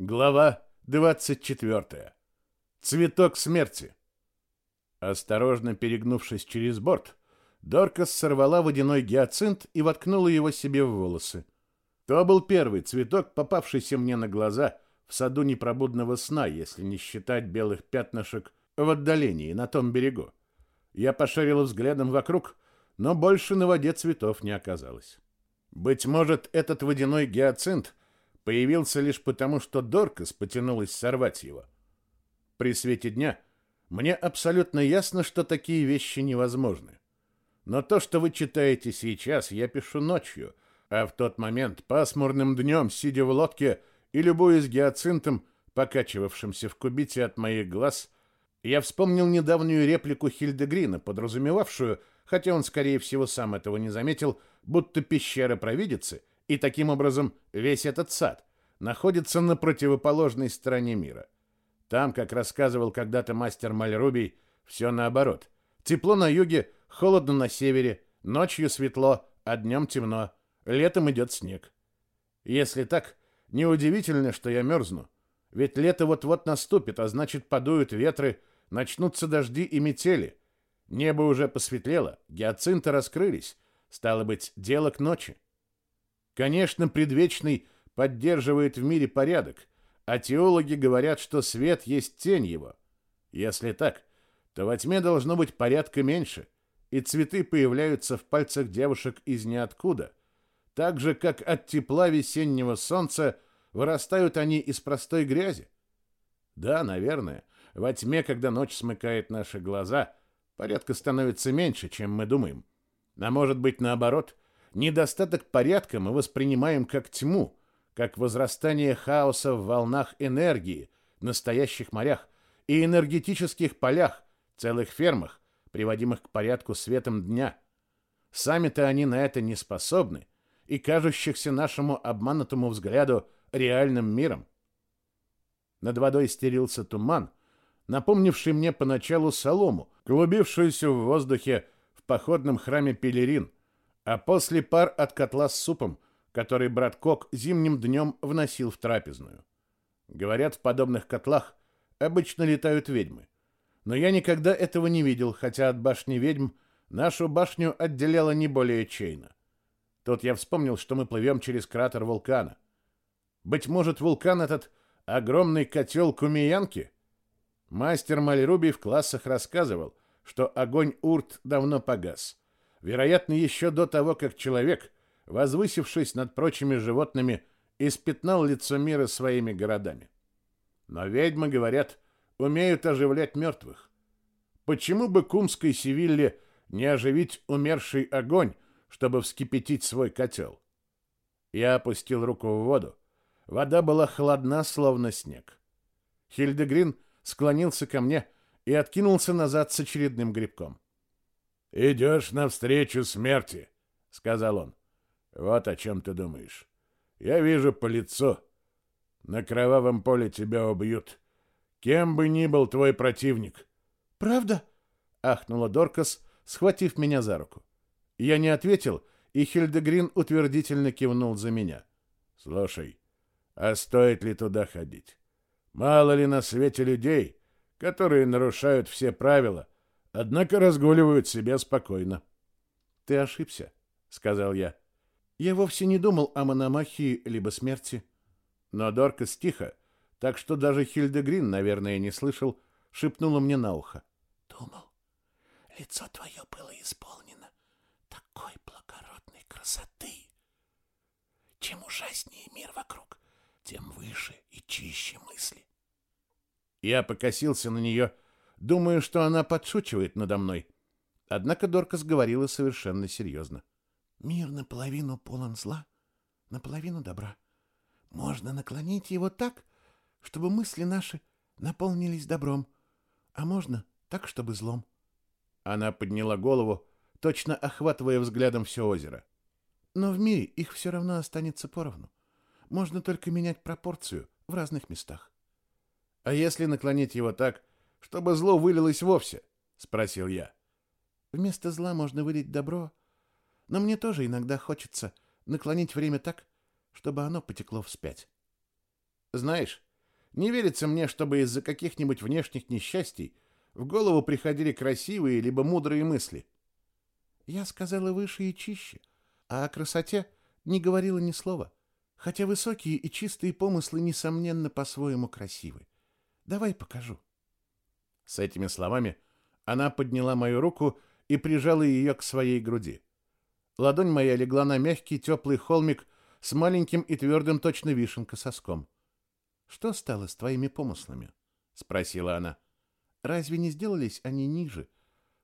Глава 24. Цветок смерти. Осторожно перегнувшись через борт, Доркас сорвала водяной гиацинт и воткнула его себе в волосы. То был первый цветок, попавшийся мне на глаза в саду непробудного сна, если не считать белых пятнышек в отдалении, на том берегу. Я пошарила взглядом вокруг, но больше на воде цветов не оказалось. Быть может, этот водяной гиацинт появился лишь потому, что Доркас потянулась сорвать его. При свете дня мне абсолютно ясно, что такие вещи невозможны. Но то, что вы читаете сейчас, я пишу ночью, а в тот момент пасмурным днем, сидя в лодке и любуясь гиацинтом, покачивавшимся в кубите от моих глаз, я вспомнил недавнюю реплику Хильдегрина, подразумевавшую, хотя он, скорее всего, сам этого не заметил, будто пещера провидицы и таким образом весь этот сад находится на противоположной стороне мира. Там, как рассказывал когда-то мастер Мальрубий, все наоборот. Тепло на юге, холодно на севере, ночью светло, а днем темно, летом идет снег. Если так, неудивительно, что я мерзну. Ведь лето вот-вот наступит, а значит подуют ветры, начнутся дожди и метели. Небо уже посветлело, гиацинты раскрылись, стало быть, дело к ночи. Конечно, предвечный поддерживает в мире порядок, а теологи говорят, что свет есть тень его. Если так, то во тьме должно быть порядка меньше, и цветы появляются в пальцах девушек из ниоткуда, так же, как от тепла весеннего солнца вырастают они из простой грязи. Да, наверное, во тьме, когда ночь смыкает наши глаза, порядка становится меньше, чем мы думаем. А может быть, наоборот – Недостаток порядка мы воспринимаем как тьму, как возрастание хаоса в волнах энергии, настоящих морях и энергетических полях, целых фермах, приводимых к порядку светом дня. Сами-то они на это не способны и кажущихся нашему обманутому взгляду реальным миром. Над водой стерился туман, напомнивший мне поначалу солому, клубившуюся в воздухе в походном храме Пелерин – а после пар от котла с супом, который брат Кок зимним днем вносил в трапезную. Говорят, в подобных котлах обычно летают ведьмы. Но я никогда этого не видел, хотя от башни ведьм нашу башню отделяла не более чейна. Тут я вспомнил, что мы плывем через кратер вулкана. Быть может, вулкан этот огромный котел Кумиянки? Мастер Мальруби в классах рассказывал, что огонь Урт давно погас вероятно, еще до того, как человек, возвысившись над прочими животными, испятнал лицо мира своими городами. Но ведьмы, говорят, умеют оживлять мертвых. Почему бы кумской Севилле не оживить умерший огонь, чтобы вскипятить свой котел? Я опустил руку в воду. Вода была холодна, словно снег. Хильдегрин склонился ко мне и откинулся назад с очередным грибком. «Идешь навстречу смерти», — сказал он. «Вот о чем ты думаешь. Я вижу по лицу. На кровавом поле тебя убьют. Кем бы ни был твой противник». «Правда?» — ахнула Доркас, схватив меня за руку. Я не ответил, и Хильдегрин утвердительно кивнул за меня. «Слушай, а стоит ли туда ходить? Мало ли на свете людей, которые нарушают все правила, — однако разгуливают себе спокойно. Ты ошибся, сказал я. Я вовсе не думал о мономахии либо смерти. Но Доркас тихо, так что даже Хильдегрин, наверное, не слышал, шепнула мне на ухо. Думал, лицо твое было исполнено такой благородной красоты. Чем ужаснее мир вокруг, тем выше и чище мысли. Я покосился на нее, — Думаю, что она подшучивает надо мной. Однако Доркас говорила совершенно серьезно. Мир наполовину полон зла, наполовину добра. Можно наклонить его так, чтобы мысли наши наполнились добром, а можно так, чтобы злом. Она подняла голову, точно охватывая взглядом все озеро. Но в мире их все равно останется поровну. Можно только менять пропорцию в разных местах. А если наклонить его так, чтобы зло вылилось вовсе? спросил я. Вместо зла можно вылить добро, но мне тоже иногда хочется наклонить время так, чтобы оно потекло вспять. Знаешь, Не верится мне, чтобы из-за каких-нибудь внешних несчастий в голову приходили красивые либо мудрые мысли. Я сказала выше и чище, а о красоте не говорила ни слова, хотя высокие и чистые помыслы, несомненно, по-своему красивы. Давай покажу. С этими словами она подняла мою руку и прижала ее к своей груди. Ладонь моя легла на мягкий теплый холмик с маленьким и твердым точно вишенка соском. «Что стало с твоими помыслами?» — спросила она. «Разве не сделались они ниже?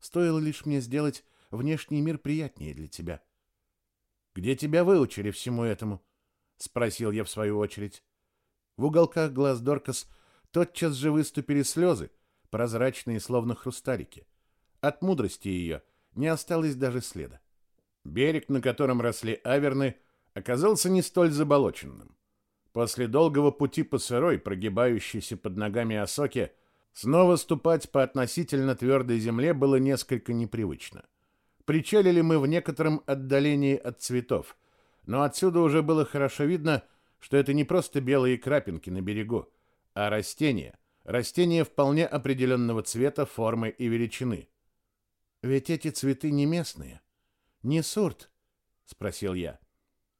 Стоило лишь мне сделать внешний мир приятнее для тебя». «Где тебя выучили всему этому?» — спросил я в свою очередь. В уголках глаз Доркас тотчас же выступили слезы, прозрачные, словно хрусталики. От мудрости ее не осталось даже следа. Берег, на котором росли аверны, оказался не столь заболоченным. После долгого пути по сырой, прогибающейся под ногами осоке, снова ступать по относительно твердой земле было несколько непривычно. Причалили мы в некотором отдалении от цветов, но отсюда уже было хорошо видно, что это не просто белые крапинки на берегу, а растения, растения вполне определенного цвета, формы и величины. Ведь эти цветы не местные, не сорт, спросил я.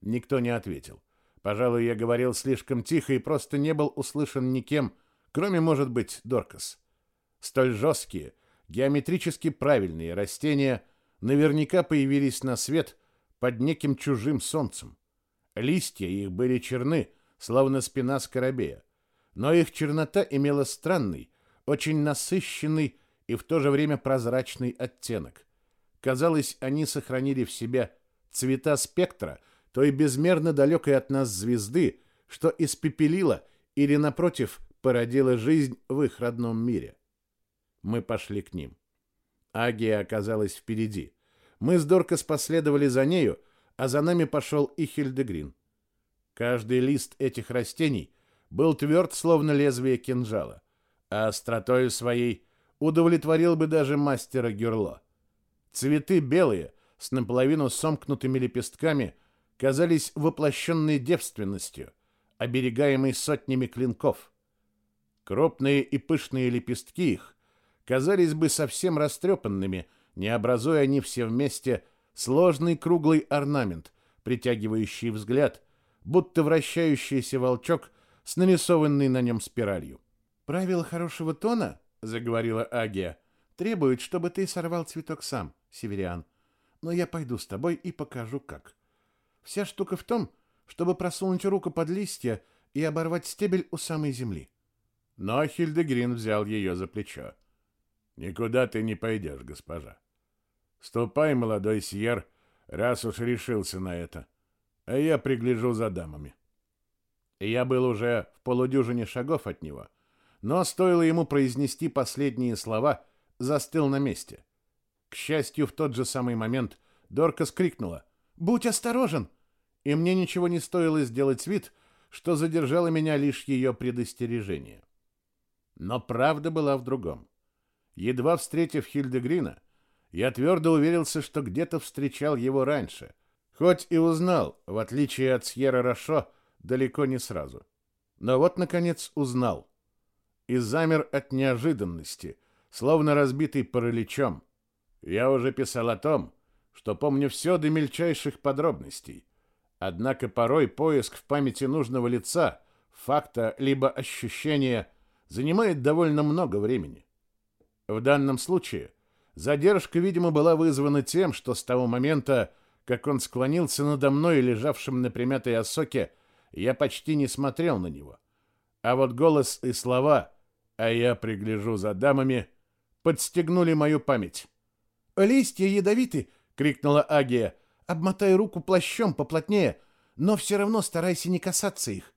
Никто не ответил. Пожалуй, я говорил слишком тихо и просто не был услышан никем, кроме, может быть, Доркас. Столь жесткие, геометрически правильные растения наверняка появились на свет под неким чужим солнцем. Листья их были черны, словно спина скоробея, но их чернота имела странный, очень насыщенный и в то же время прозрачный оттенок. Казалось, они сохранили в себе цвета спектра — той безмерно далекой от нас звезды, что испепелила или, напротив, породила жизнь в их родном мире. Мы пошли к ним. Агия оказалась впереди. Мы с Доркас последовали за нею, а за нами пошел и Хильдегрин. Каждый лист этих растений был тверд, словно лезвие кинжала, а остротою своей удовлетворил бы даже мастера Гюрло. Цветы белые, с наполовину сомкнутыми лепестками – казались воплощенной девственностью, оберегаемой сотнями клинков. Крупные и пышные лепестки их казались бы совсем растрепанными, не образуя они все вместе сложный круглый орнамент, притягивающий взгляд, будто вращающийся волчок с нарисованной на нем спиралью. «Правило хорошего тона, — заговорила Агия, — требует, чтобы ты сорвал цветок сам, Севериан. Но я пойду с тобой и покажу, как. Вся штука в том, чтобы просунуть руку под листья и оборвать стебель у самой земли. Но Хильдегрин взял ее за плечо. «Никуда ты не пойдешь, госпожа. Ступай, молодой Сьер, раз уж решился на это, а я пригляжу за дамами». Я был уже в полудюжине шагов от него, но стоило ему произнести последние слова, застыл на месте. К счастью, в тот же самый момент Дорка скрикнула «Будь осторожен!» и мне ничего не стоило сделать вид, что задержало меня лишь ее предостережение. Но правда была в другом. Едва встретив Хильдегрина, я твердо уверился, что где-то встречал его раньше, хоть и узнал, в отличие от Сьерра Рошо, далеко не сразу. Но вот, наконец, узнал. И замер от неожиданности, словно разбитый параличом. Я уже писал о том, что помню все до мельчайших подробностей — Однако порой поиск в памяти нужного лица, факта либо ощущения занимает довольно много времени. В данном случае задержка, видимо, была вызвана тем, что с того момента, как он склонился надо мной, лежавшим на примятой осоке, я почти не смотрел на него. А вот голос и слова «а я пригляжу за дамами» подстегнули мою память. «Листья ядовиты!» — крикнула Агия — Обмотай руку плащом поплотнее, но все равно старайся не касаться их.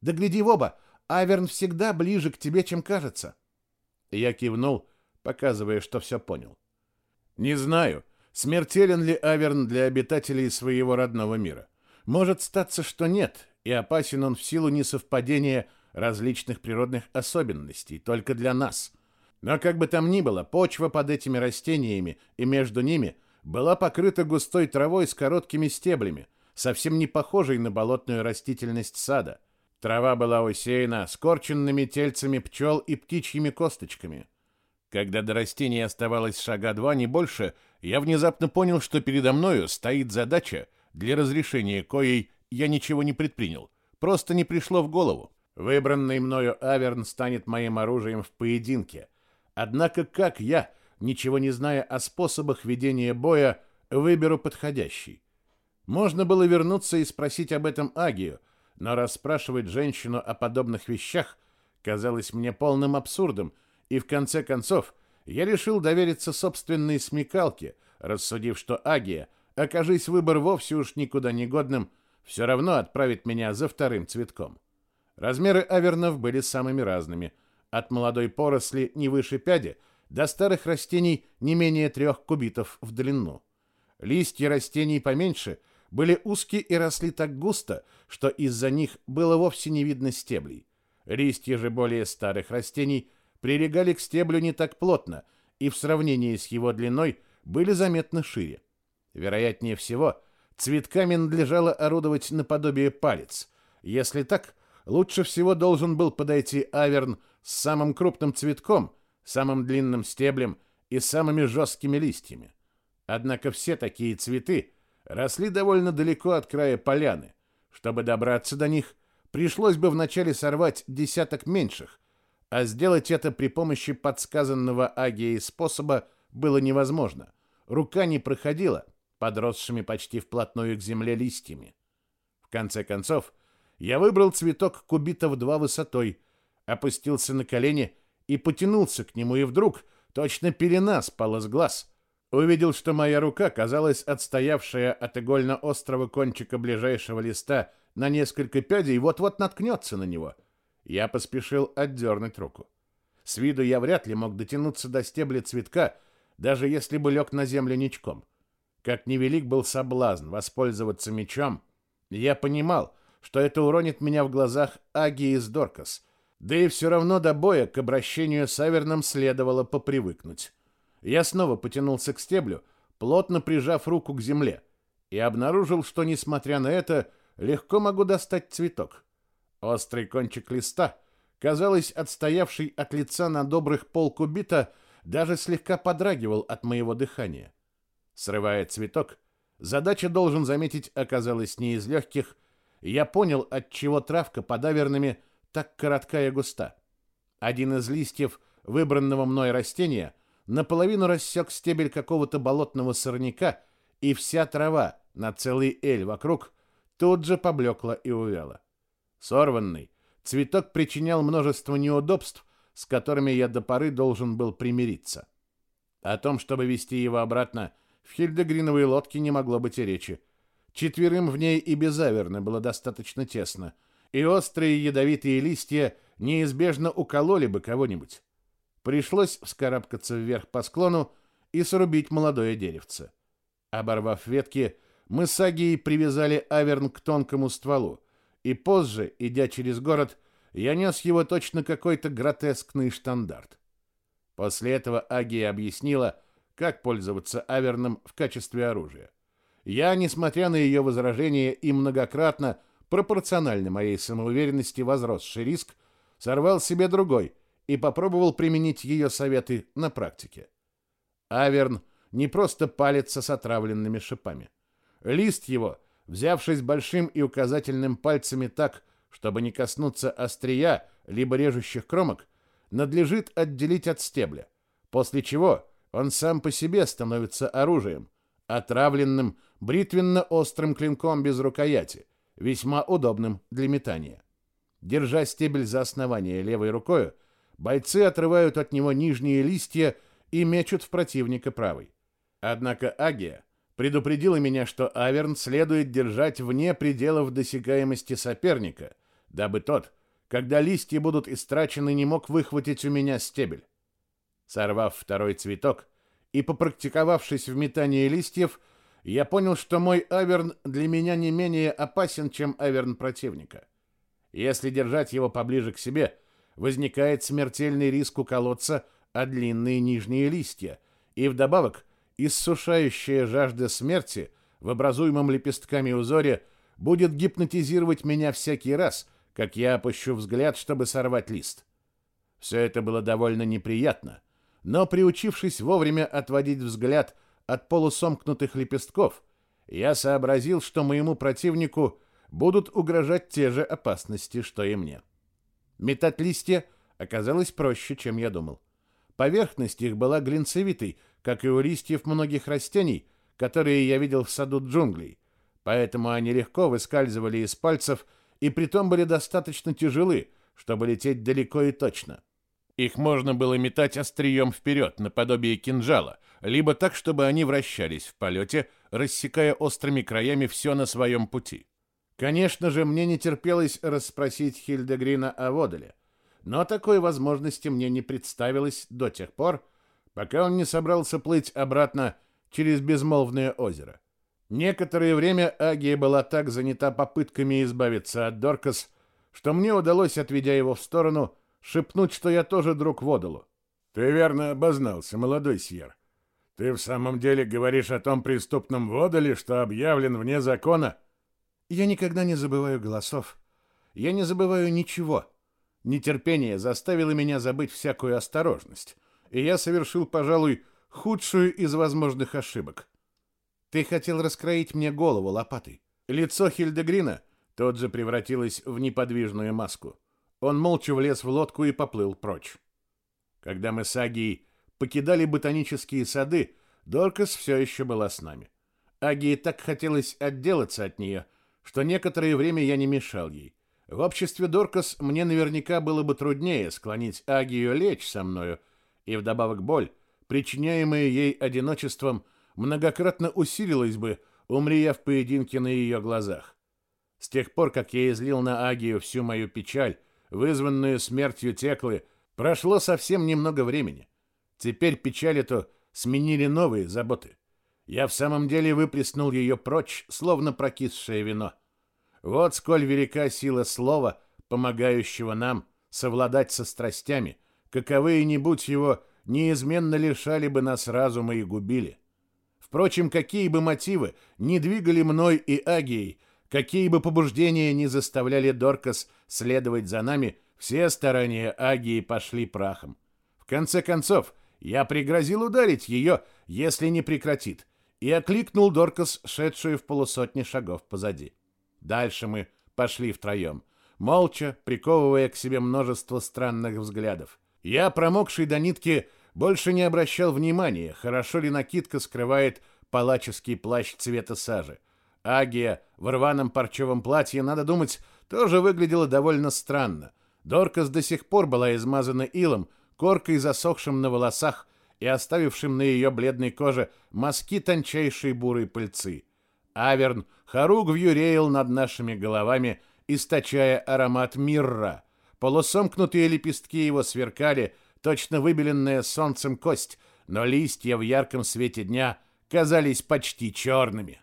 Да гляди в оба, Аверн всегда ближе к тебе, чем кажется. Я кивнул, показывая, что все понял. Не знаю, смертелен ли Аверн для обитателей своего родного мира. Может статься, что нет, и опасен он в силу несовпадения различных природных особенностей, только для нас. Но как бы там ни было, почва под этими растениями и между ними была покрыта густой травой с короткими стеблями, совсем не похожей на болотную растительность сада. Трава была усеяна скорченными тельцами пчел и птичьими косточками. Когда до растений оставалось шага два, не больше, я внезапно понял, что передо мною стоит задача, для разрешения коей я ничего не предпринял. Просто не пришло в голову. Выбранный мною Аверн станет моим оружием в поединке. Однако как я, ничего не зная о способах ведения боя, выберу подходящий? Можно было вернуться и спросить об этом Агию, но расспрашивать женщину о подобных вещах казалось мне полным абсурдом, и в конце концов я решил довериться собственной смекалке, рассудив, что Агия, окажись выбор вовсе уж никуда не годным, все равно отправит меня за вторым цветком. Размеры авернов были самыми разными, от молодой поросли не выше пяди до старых растений не менее трех кубитов в длину. Листья растений поменьше – были узкие и росли так густо, что из-за них было вовсе не видно стеблей. Листья же более старых растений прилегали к стеблю не так плотно и в сравнении с его длиной были заметно шире. Вероятнее всего, цветками надлежало орудовать наподобие палец. Если так, лучше всего должен был подойти аверн с самым крупным цветком, самым длинным стеблем и самыми жесткими листьями. Однако все такие цветы росли довольно далеко от края поляны. Чтобы добраться до них, пришлось бы вначале сорвать десяток меньших, а сделать это при помощи подсказанного Агией способа было невозможно. Рука не проходила подросшими почти вплотную к земле листьями. В конце концов, я выбрал цветок кубита в два высотой, опустился на колени и потянулся к нему, и вдруг точно пелена спала с глаз — Увидел, что моя рука казалась отстоявшая от игольно-острого кончика ближайшего листа на несколько пядей, вот-вот наткнется на него. Я поспешил отдернуть руку. С виду я вряд ли мог дотянуться до стебля цветка, даже если бы лег на землю ничком. Как невелик был соблазн воспользоваться мечом, я понимал, что это уронит меня в глазах Аги из Доркас, да и все равно до боя к обращению с Аверном следовало попривыкнуть. Я снова потянулся к стеблю, плотно прижав руку к земле, и обнаружил, что, несмотря на это, легко могу достать цветок. Острый кончик листа, казалось, отстоявший от лица на добрых полкубита, даже слегка подрагивал от моего дыхания. Срывая цветок, задача, должен заметить, оказалась не из легких, я понял, от чего травка под авернами так коротка и густа. Один из листьев выбранного мной растения — наполовину рассек стебель какого-то болотного сорняка, и вся трава на целый эль вокруг тут же поблекла и увяла. Сорванный, цветок причинял множество неудобств, с которыми я до поры должен был примириться. О том, чтобы вести его обратно, в Хильдегриновой лодке не могло быть и речи. Четверым в ней и без Аверна было достаточно тесно, и острые ядовитые листья неизбежно укололи бы кого-нибудь. Пришлось вскарабкаться вверх по склону и срубить молодое деревце. Оборвав ветки, мы с Агией привязали аверн к тонкому стволу, и позже, идя через город, я нес его точно какой-то гротескный штандарт. После этого Агия объяснила, как пользоваться аверном в качестве оружия. Я, несмотря на ее возражения и многократно, пропорционально моей самоуверенности возросший риск, сорвал себе другой — и попробовал применить ее советы на практике. Аверн не просто палится с отравленными шипами. Лист его, взявшись большим и указательным пальцами так, чтобы не коснуться острия либо режущих кромок, надлежит отделить от стебля, после чего он сам по себе становится оружием, отравленным бритвенно-острым клинком без рукояти, весьма удобным для метания. Держа стебель за основание левой рукой, Бойцы отрывают от него нижние листья и мечут в противника правой. Однако Агия предупредила меня, что Аверн следует держать вне пределов досягаемости соперника, дабы тот, когда листья будут истрачены, не мог выхватить у меня стебель. Сорвав второй цветок и попрактиковавшись в метании листьев, я понял, что мой Аверн для меня не менее опасен, чем Аверн противника. Если держать его поближе к себе, возникает смертельный риск уколоться о длинные нижние листья, и вдобавок иссушающая жажда смерти в образуемом лепестками узоре будет гипнотизировать меня всякий раз, как я опущу взгляд, чтобы сорвать лист. Все это было довольно неприятно, но приучившись вовремя отводить взгляд от полусомкнутых лепестков, я сообразил, что моему противнику будут угрожать те же опасности, что и мне. Метать листья оказалось проще, чем я думал. Поверхность их была глинцевитой, как и у листьев многих растений, которые я видел в саду джунглей, поэтому они легко выскальзывали из пальцев и притом были достаточно тяжелы, чтобы лететь далеко и точно. Их можно было метать острием вперед, наподобие кинжала, либо так, чтобы они вращались в полете, рассекая острыми краями все на своем пути. Конечно же, мне не терпелось расспросить Хильдегрина о Водоле, но такой возможности мне не представилось до тех пор, пока он не собрался плыть обратно через безмолвное озеро. Некоторое время Агия была так занята попытками избавиться от Доркас, что мне удалось, отведя его в сторону, шепнуть, что я тоже друг Водолу. «Ты верно обознался, молодой Сьер. Ты в самом деле говоришь о том преступном Водоле, что объявлен вне закона?» «Я никогда не забываю голосов. Я не забываю ничего. Нетерпение заставило меня забыть всякую осторожность, и я совершил, пожалуй, худшую из возможных ошибок. Ты хотел раскроить мне голову лопатой. Лицо Хильдегрина тот же превратилось в неподвижную маску. Он молча влез в лодку и поплыл прочь. Когда мы с Агией покидали ботанические сады, Доркас все еще была с нами. Агии так хотелось отделаться от нее, что некоторое время я не мешал ей. В обществе Доркас мне наверняка было бы труднее склонить Агию лечь со мною, и вдобавок боль, причиняемая ей одиночеством, многократно усилилась бы, умри я в поединке на ее глазах. С тех пор, как я излил на Агию всю мою печаль, вызванную смертью Теклы, прошло совсем немного времени. Теперь печаль эту сменили новые заботы. Я в самом деле выплеснул ее прочь, словно прокисшее вино. Вот сколь велика сила слова, помогающего нам совладать со страстями, каковые не будь его, неизменно лишали бы нас разума и губили. Впрочем, какие бы мотивы не двигали мной и Агией, какие бы побуждения не заставляли Доркас следовать за нами, все старания Агии пошли прахом. В конце концов, я пригрозил ударить ее, если не прекратит, и окликнул Доркас, шедшую в полусотни шагов позади. Дальше мы пошли втроем, молча, приковывая к себе множество странных взглядов. Я, промокший до нитки, больше не обращал внимания, хорошо ли накидка скрывает палаческий плащ цвета сажи. Агия в рваном парчевом платье, надо думать, тоже выглядела довольно странно. Доркас до сих пор была измазана илом, коркой засохшим на волосах и оставившим на ее бледной коже мазки тончайшей бурой пыльцы. Аверн хоругвью реял над нашими головами, источая аромат мирра. Полусомкнутые лепестки его сверкали, точно выбеленная солнцем кость, но листья в ярком свете дня казались почти черными.